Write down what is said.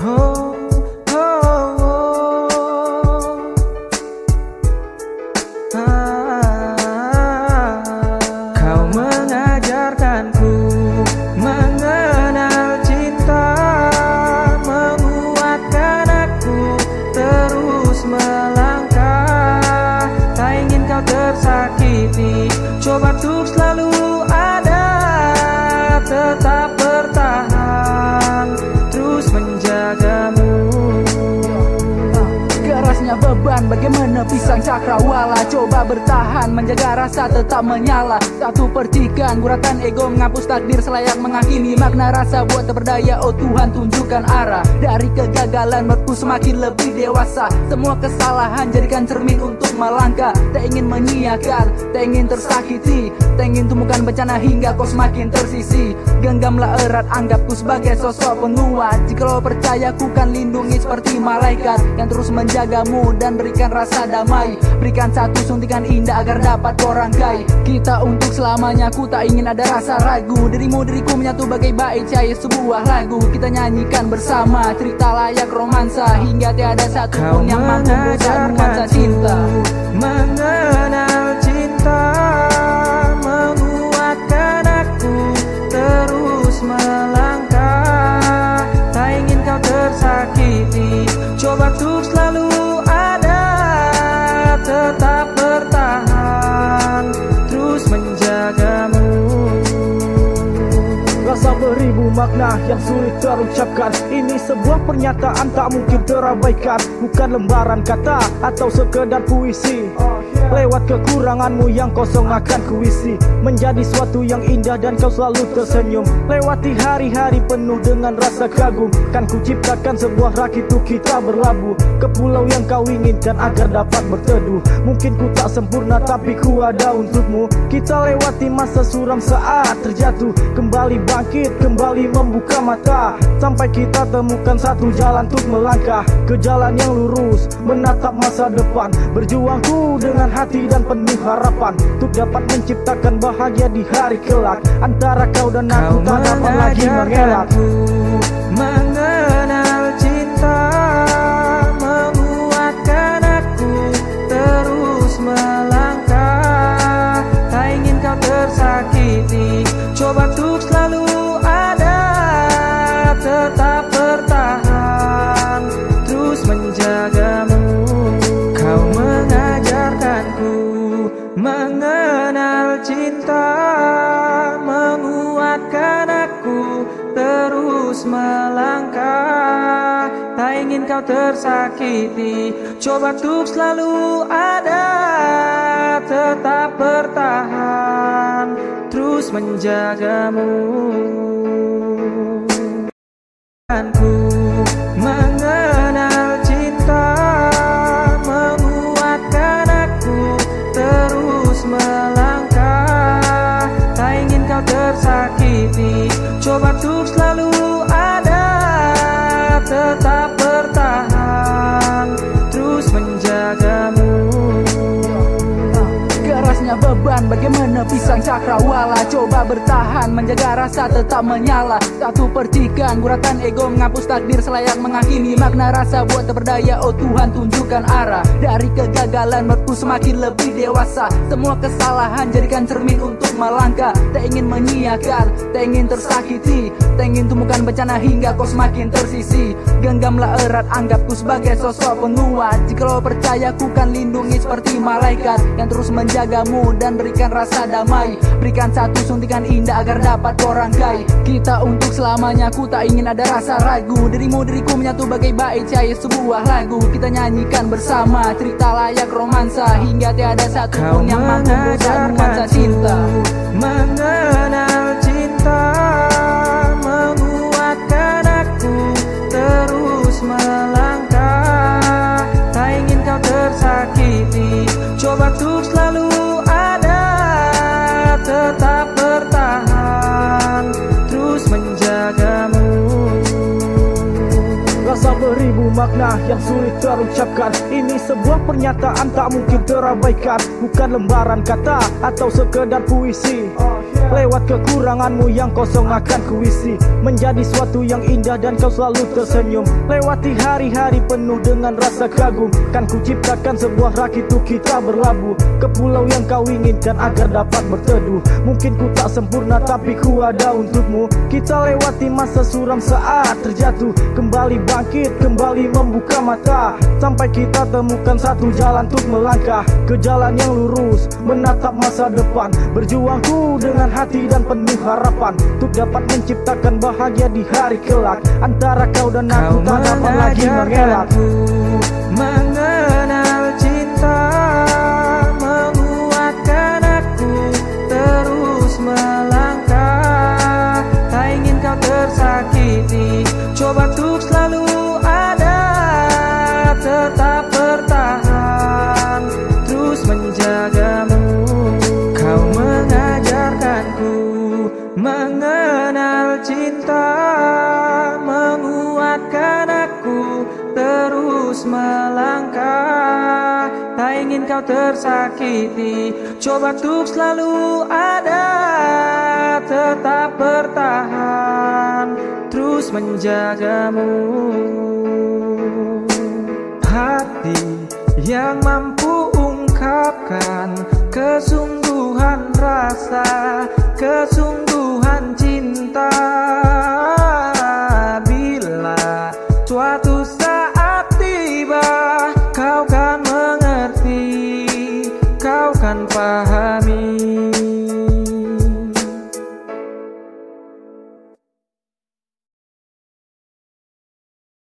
Oh. Bagaimana pisang cakrawala? Coba bertahan menjaga rasa tetap menyala. Satu percikan guratan ego menghapus takdir selayak menghakimi Makna rasa. Buat berdaya oh Tuhan tunjukkan arah. Dari kegagalan menurutku semakin lebih dewasa. Semua kesalahan jadikan cermin untuk melangkah. Tak ingin menyiakan, tak ingin tersakiti. Tak ingin temukan bencana hingga kau semakin tersisi. Genggamlah erat anggapku sebagai sosok penguat. Jika lo percaya ku kan lindungi seperti malaikat Yang terus menjagamu dan berikan rasa damai. Berikan satu suntikan indah agar dapat kau rangkai Kita untuk selamanya ku tak ingin ada rasa ragu. Dirimu diriku menyatu bagai bait cair sebuah lagu. Kita nyanyikan bersama cerita layak romansa. Hingga tiada satu pun yang mampu nuansa cinta. Mengenal cinta Menguatkan aku terus melangkah. Tak ingin kau tersakiti Coba untuk yang sulit terucapkan. Ini sebuah pernyataan tak mungkin terabaikan. Bukan lembaran kata atau sekedar puisi. Lewat kekuranganmu yang kosong akan kuisi. Menjadi suatu yang indah dan kau selalu tersenyum. Lewati hari-hari penuh dengan rasa kagum. Kan ku ciptakan sebuah rakit kita berlabuh. Ke pulau yang kau inginkan agar dapat berteduh. Mungkin ku tak sempurna tapi ku ada untukmu. Kita lewati masa suram saat terjatuh. Kembali bangkit, kembali membuka mata Sampai kita temukan satu jalan untuk melangkah Ke jalan yang lurus, menatap masa depan. Berjuangku dengan hati dan penuh harapan Untuk dapat menciptakan bahagia di hari kelak. Antara kau dan aku Kau tak dapat lagi mengelak cinta Menguatkan aku terus melangkah. Tak ingin kau tersakiti Coba untuk selalu ada. Tetap bertahan Terus menjagamu. Ku mengenal Tetap Kerasnya beban. Bagaimana pisang cakrawala? Coba bertahan menjaga rasa tetap menyala. Satu percikan guratan ego menghapus takdir selayak menghakimi Makna rasa. Buat berdaya oh Tuhan tunjukkan arah. Dari kegagalan menurutku semakin lebih dewasa. Semua kesalahan jadikan cermin untuk melangkah. Tak ingin menyiakan, tak ingin tersakiti. Tak ingin temukan bencana hingga kau semakin tersisi. Genggamlah erat anggapku sebagai sosok penguat. Jika lo percaya ku kan lindungi seperti malaikat Yang terus menjagamu dan berikan rasa damai. Berikan satu suntikan indah agar dapat kau rangkai Kita untuk selamanya ku tak ingin ada rasa ragu. Dirimu diriku menyatu bagai bait cair sebuah lagu. Kita nyanyikan bersama cerita layak romansa Hingga tiada satu pun yang mampu merusak nuansa cinta. mengenal cinta Menguatkan aku terus melangkah. Tak ingin kau tersakiti Coba yang sulit terucapkan. Ini sebuah pernyataan tak mungkin terabaikan. Bukan lembaran kata atau sekedar puisi. Lewat kekuranganmu yang kosong akan kuisi. Menjadi suatu yang indah dan kau selalu tersenyum. Lewati hari-hari penuh dengan rasa kagum. Kan ku ciptakan sebuah rakit kita berlabuh. Ke pulau yang kau inginkan agar dapat berteduh. Mungkin ku tak sempurna tapi ku ada untukmu. Kita lewati masa suram saat terjatuh. Kembali bangkit, kembali membuka mata. Sampai kita temukan satu jalan untuk melangkah Ke jalan yang lurus, menatap masa depan. Berjuangku dengan hati dan penuh harapan Untuk dapat menciptakan bahagia di hari kelak. Antara kau dan Kau aku tak dapat lagi mengelak kau tersakiti. Coba untuk selalu ada Tetap bertahan Terus menjagamu. Hati yang mampu ungkapkan Kesungguhan rasa Kesungguhan cinta pahami